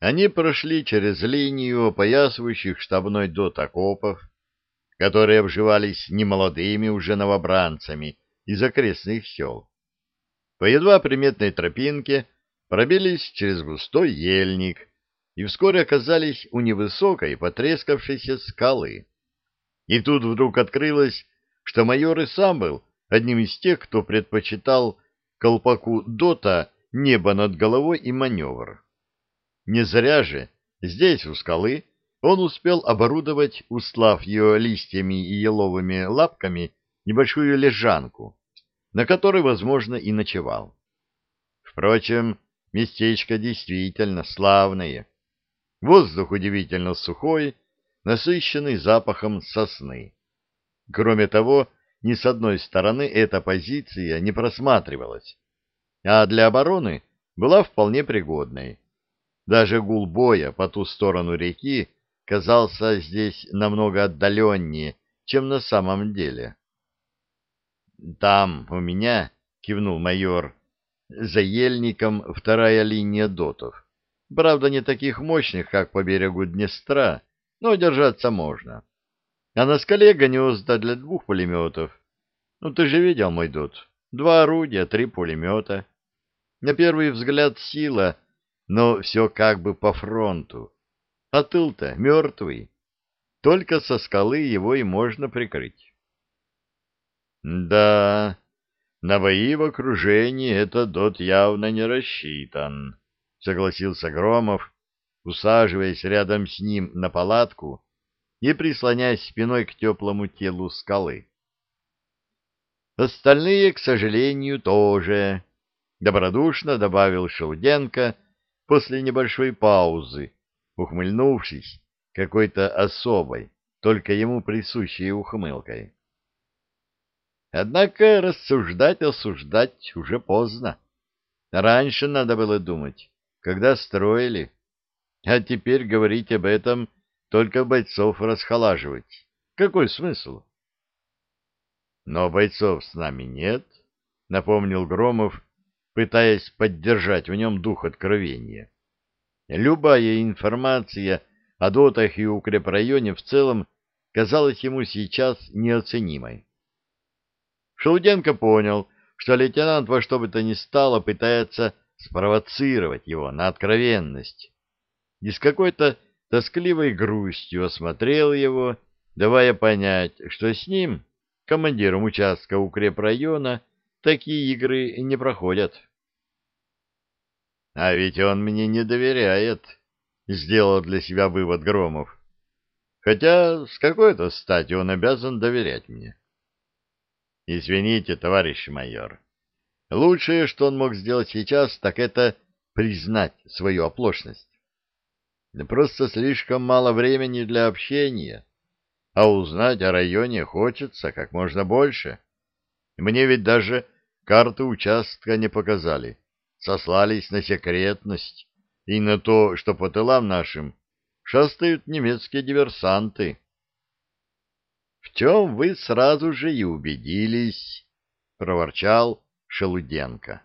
Они прошли через линию опоясывающих штабной дот окопов, которые обживались немолодыми уже новобранцами из окрестных сел. По едва приметной тропинке пробились через густой ельник и вскоре оказались у невысокой потрескавшейся скалы. И тут вдруг открылось, что майор и сам был одним из тех, кто предпочитал колпаку дота небо над головой и маневр. Не зря же здесь, у скалы, он успел оборудовать, устлав ее листьями и еловыми лапками, небольшую лежанку, на которой, возможно, и ночевал. Впрочем, местечко действительно славное. Воздух удивительно сухой, насыщенный запахом сосны. Кроме того, ни с одной стороны эта позиция не просматривалась, а для обороны была вполне пригодной. Даже гул боя по ту сторону реки казался здесь намного отдаленнее, чем на самом деле. «Там, у меня», — кивнул майор, — «за ельником вторая линия дотов. Правда, не таких мощных, как по берегу Днестра, но держаться можно. А на скале гнезда для двух пулеметов. Ну, ты же видел мой дот. Два орудия, три пулемета. На первый взгляд сила, но все как бы по фронту. А тыл-то мертвый. Только со скалы его и можно прикрыть. Да, на бои в окружении этот дот явно не рассчитан, согласился Громов, усаживаясь рядом с ним на палатку и прислоняясь спиной к теплому телу скалы. Остальные, к сожалению, тоже, — добродушно добавил Шелуденко после небольшой паузы, ухмыльнувшись какой-то особой, только ему присущей ухмылкой. Однако рассуждать, осуждать уже поздно. Раньше надо было думать, когда строили. А теперь говорить об этом, только бойцов расхолаживать. Какой смысл? Но бойцов с нами нет, напомнил Громов, пытаясь поддержать в нем дух откровения. Любая информация о дотах и укрепрайоне в целом казалась ему сейчас неоценимой. Шелуденко понял, что лейтенант во что бы то ни стало пытается спровоцировать его на откровенность. И с какой-то тоскливой грустью осмотрел его, давая понять, что с ним, командиром участка укрепрайона, такие игры не проходят. — А ведь он мне не доверяет, — сделал для себя вывод Громов. Хотя с какой-то стати он обязан доверять мне. — Извините, товарищ майор. Лучшее, что он мог сделать сейчас, так это признать свою оплошность. Просто слишком мало времени для общения, а узнать о районе хочется как можно больше. Мне ведь даже карты участка не показали, сослались на секретность и на то, что по тылам нашим шастают немецкие диверсанты. — В чем вы сразу же и убедились, — проворчал Шелуденко.